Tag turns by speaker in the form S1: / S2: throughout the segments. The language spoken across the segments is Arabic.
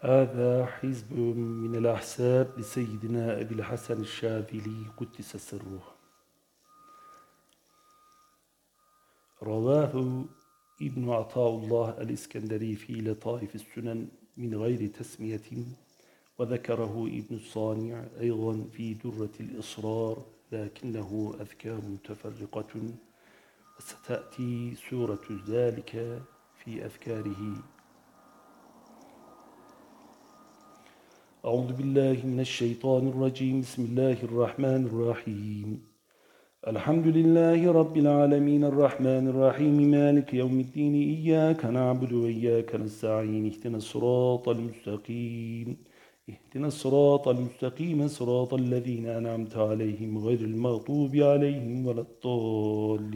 S1: هذا حزب من الأحساب لسيدنا أبي الحسن الشاذلي قدس سره رواه ابن عطاء الله الإسكندري في لطائف السنن من غير تسمية وذكره ابن الصانع أيضا في درة الإصرار لكنه أذكار متفرقة وستأتي سورة ذلك في أذكاره أعوذ بالله من الشيطان الرجيم بسم الله الرحمن الرحيم الحمد لله رب العالمين الرحمن الرحيم مالك يوم الدين إياك نعبد وإياك نستعين اهتنا الصراط المستقيم اهتنا الصراط المستقيم صراط الذين أنعمت عليهم غير المغضوب عليهم ولا الضالين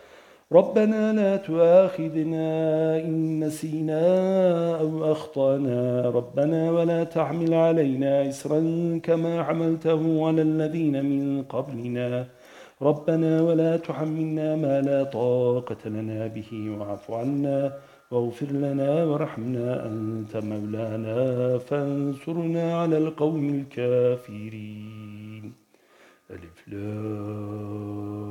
S1: ربنا لا تؤاخذنا إن نسينا أو أخطأنا ربنا ولا تحمل علينا إسرا كما حملته على الذين من قبلنا ربنا ولا تحملنا ما لا طاقة لنا به واعف عنا واغفر لنا ورحمنا أنت مولانا فانصرنا على القوم الكافرين ألف لام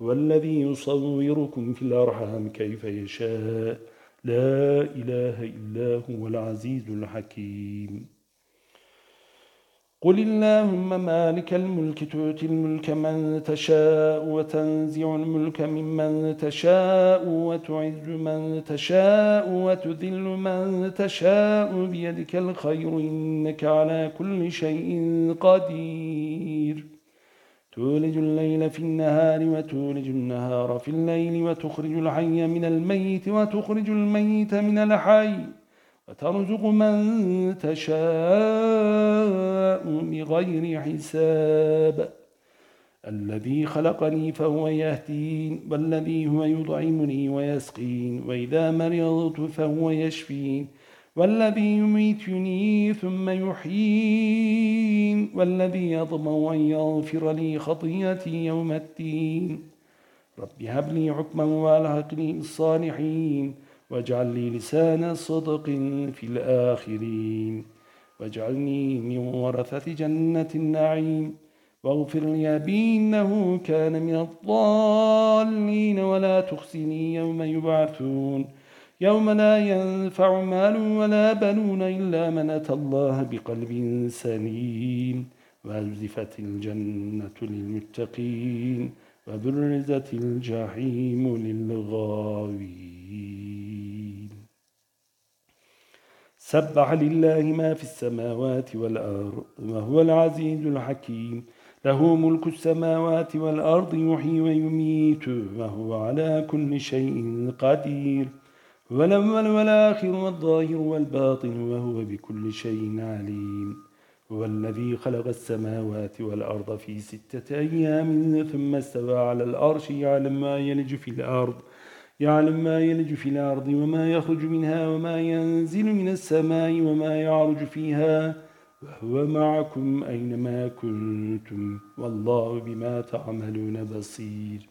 S1: والذي يصوركم في الأرحام كيف يشاء لا إله إلا هو العزيز الحكيم قل اللهم مالك الملك تؤتي الملك من تشاء وتنزع الملك ممن تشاء وتعز من تشاء وتذل من تشاء بيدك الخير إنك على كل شيء قدير تولج الليل في النهار وتولج النهار في الليل وتخرج الحي من الميت وتخرج الميت من الحي وترزق من تشاء بغير حساب الذي خلقني فهو يهدين والذي هو يطعمني ويسقين وإذا مرضت فهو يشفين والذي يميتني ثم يحيين والذي يطمع أن يغفر لي خطيئتي يوم الدين رب هب لي حكما والهقني بالصالحين واجعل لي لسان صدق في الآخرين واجعلني من ورثة جنة النعيم واغفر لي أبي إنه كان من الضالين ولا تخزني يوم يبعثون يوم لا ينفع مال ولا بنون إلا من أتى الله بقلب سليم وأزفت الجنة للمتقين وبرزت الجحيم للغاوين سبح لله ما في السماوات والأرض وهو العزيز الحكيم له ملك السماوات والأرض يحيي ويميت وهو على كل شيء قدير ولمن والآخر والظاهر والباطن وهو بكل شيء عليم هو الذي خلق السماوات والأرض في ستة أيام ثم استوى على الأرش يعلم ما يلج في الأرض يعلم ما يلج في الأرض وما يخرج منها وما ينزل من السماء وما يعرج فيها وهو معكم أينما كنتم والله بما تعملون بصير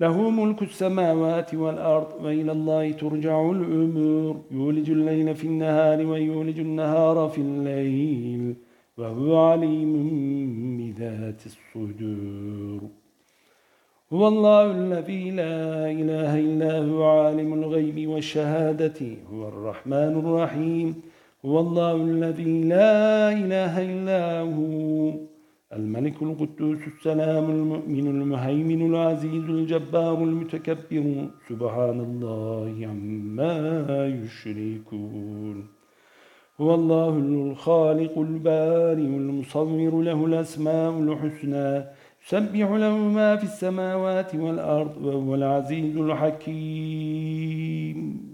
S1: له ملك السماوات والأرض وإلى الله ترجع الأمور يولج الليل في النهار ويولج النهار في الليل وهو عليم بذات الصدور هو الله الذي لا إله إلا هو عالم الغيب والشهادة هو الرحمن الرحيم هو الله الذي لا إله إلا هو الملك القدوس السلام المؤمن المهيمن العزيز الجبار المتكبر سبحان الله عما يشركون هو الله الخالق البارئ المصور له الأسماء الحسنى سبح له ما في السماوات والأرض وهو العزيز الحكيم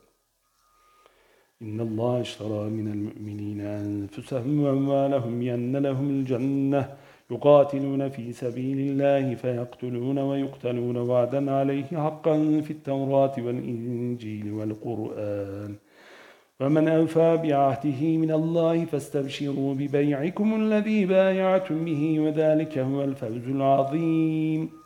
S1: إن الله اشترى من المؤمنين أنفسهم وأموالهم بأن لهم الجنة يقاتلون في سبيل الله فيقتلون ويقتلون وعدا عليه حقا في التوراة والإنجيل والقرآن ومن أنفى بعهده من الله فاستبشروا ببيعكم الذي بايعتم به وذلك هو الفوز العظيم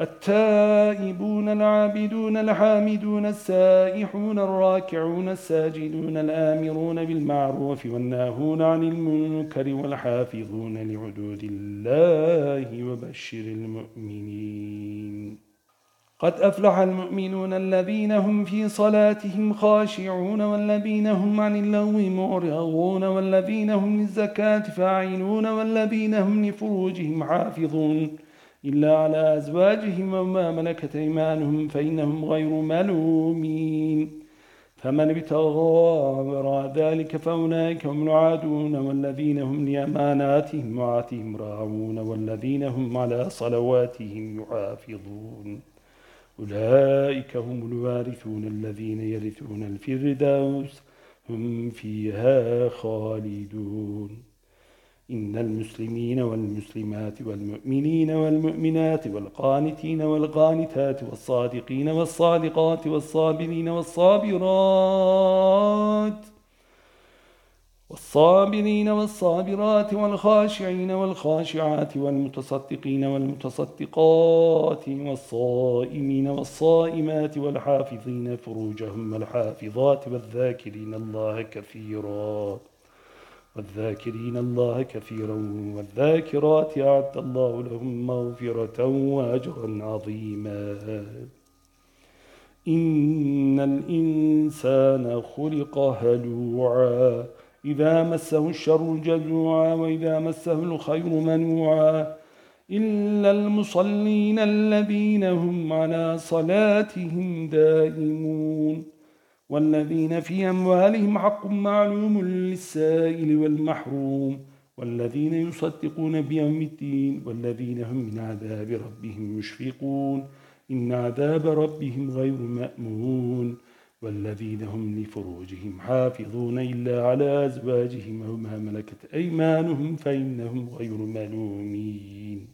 S1: التائبون العابدون الحامدون السائحون الراكعون الساجدون الآمرون بالمعروف والناهون عن المنكر والحافظون لعدود الله وبشر المؤمنين قد أفلح المؤمنون الذين هم في صلاتهم خاشعون والذين هم عن اللغو معرضون والذين هم للزكاة فاعلون والذين هم لفروجهم حافظون إلا على أزواجهم وما ملكت إيمانهم فإنهم غير ملومين فمن ابتغى وراء ذلك فأولئك هم العادون والذين هم لأماناتهم وعاتهم راعون والذين هم على صلواتهم يحافظون أولئك هم الوارثون الذين يرثون الفردوس هم فيها خالدون إن المسلمين والمسلمات والمؤمنين والمؤمنات والقانتين والقانتات والصادقين والصادقات والصابرين والصابرات والصابرين والصابرات والخاشعين والخاشعات والمتصدقين والمتصدقات والصائمين والصائمات والحافظين فروجهم والحافظات والذاكرين الله كثيراً والذاكرين الله كثيرا والذاكرات أعد الله لهم مغفرة وأجرا عظيما إن الإنسان خلق هلوعا إذا مسه الشر جزوعا وإذا مسه الخير منوعا إلا المصلين الذين هم على صلاتهم دائمون والذين في أموالهم حق معلوم للسائل والمحروم والذين يصدقون بيوم الدين والذين هم من عذاب ربهم مشفقون إن عذاب ربهم غير مأمون والذين هم لفروجهم حافظون إلا على أزواجهم وما ملكت أيمانهم فإنهم غير ملومين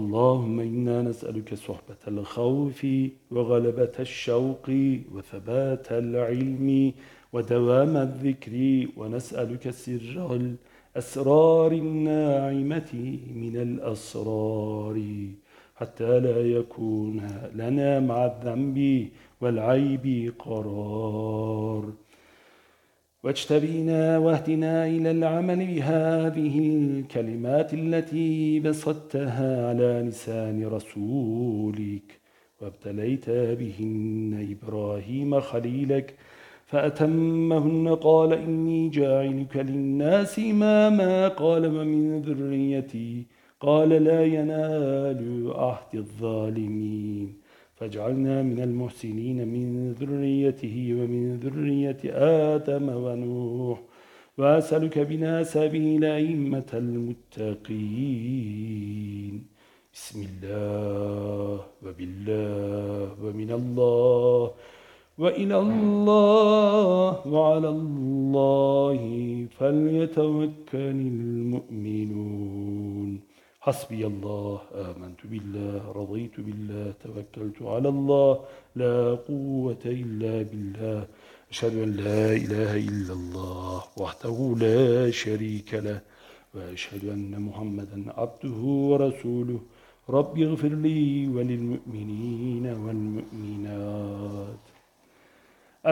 S1: اللهم إنا نسألك صحبة الخوف وغلبة الشوق وثبات العلم ودوام الذكر ونسألك سر الأسرار الناعمة من الأسرار حتى لا يكون لنا مع الذنب والعيب قرار واجتبينا واهدنا إلى العمل بهذه الكلمات التي بسطتها على لسان رسولك وابتليت بهن إبراهيم خليلك فأتمهن قال إني جاعلك للناس إماما قال ومن ذريتي قال لا ينال عهد الظالمين واجعلنا من المحسنين من ذريته ومن ذرية آدم ونوح وأسألك بنا سبيل أئمة المتقين بسم الله وبالله ومن الله وإلى الله وعلى الله فليتوكل المؤمنون حسبي الله آمنت بالله رضيت بالله توكلت على الله لا قوة إلا بالله أشهد أن لا إله إلا الله وحده لا شريك له وأشهد أن محمدا عبده ورسوله رب اغفر لي وللمؤمنين والمؤمنات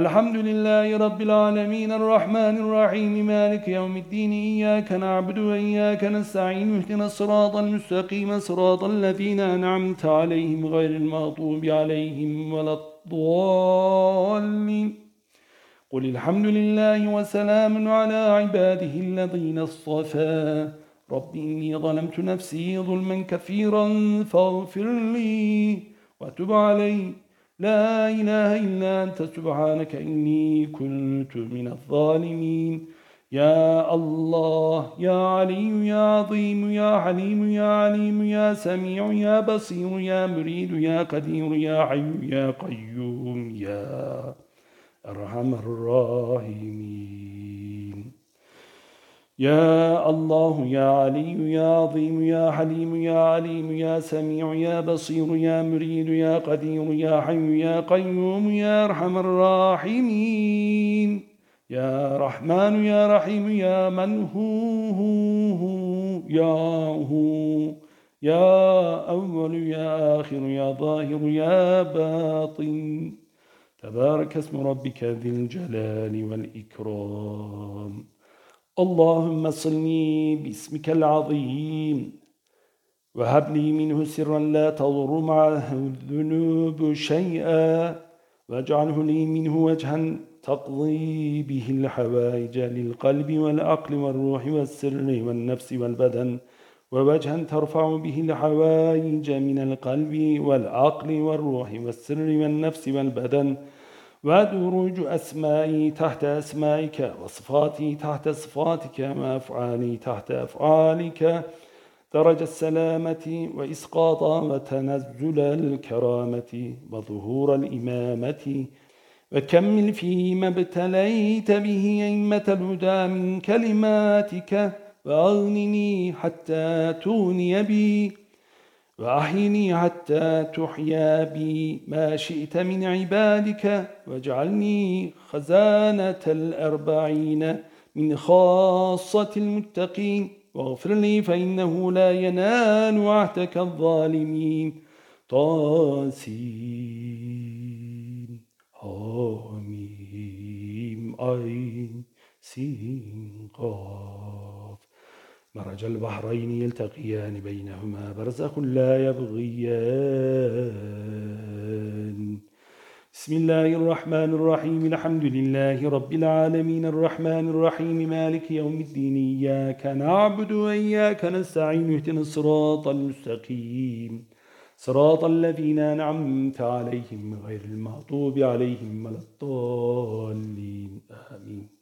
S1: الحمد لله رب العالمين الرحمن الرحيم مالك يوم الدين إياك نعبد وإياك نستعين اهدنا الصراط المستقيم صراط الذين أنعمت عليهم غير المغضوب عليهم ولا الضالين قل الحمد لله وسلام على عباده الذين اصطفى رب إني ظلمت نفسي ظلما كثيرا فاغفر لي وتب عليّ لا إله إلا أنت سبحانك إني كنت من الظالمين يا الله يا علي يا عظيم يا حليم يا عليم يا سميع يا بصير يا مريد يا قدير يا حي يا قيوم يا أرحم الراحمين يا الله يا علي يا عظيم يا حليم يا عليم يا سميع يا بصير يا مريد يا قدير يا حي يا قيوم يا أرحم الراحمين يا رحمن يا رحيم يا من هو, هو, هو يا هو يا أول يا آخر يا ظاهر يا باطن تبارك اسم ربك ذي الجلال والإكرام اللهم صلني باسمك العظيم وهب لي منه سرا لا تضر معه الذنوب شيئا واجعله لي منه وجها تقضي به الحوائج للقلب والعقل والروح والسر والنفس والبدن ووجها ترفع به الحوائج من القلب والعقل والروح والسر والنفس والبدن ودروج أسمائي تحت أسمائك وصفاتي تحت صفاتك وأفعالي تحت أفعالك درج السلامة وإسقاط وتنزل الكرامة وظهور الإمامة وكمل فيما ابتليت به أئمة الهدى من كلماتك وأغنني حتى تغني بي وأحيني حتى تحيا بي ما شئت من عبادك واجعلني خزانة الأربعين من خاصة المتقين واغفر لي فإنه لا ينال وعتك الظالمين طاسين حاميم عين سين قام مرج البحرين يلتقيان بينهما برزخ لا يبغيان بسم الله الرحمن الرحيم الحمد لله رب العالمين الرحمن الرحيم مالك يوم الدين إياك نعبد وإياك نستعين اهتنا الصراط المستقيم صراط الذين أنعمت عليهم غير المغضوب عليهم ولا الضالين آمين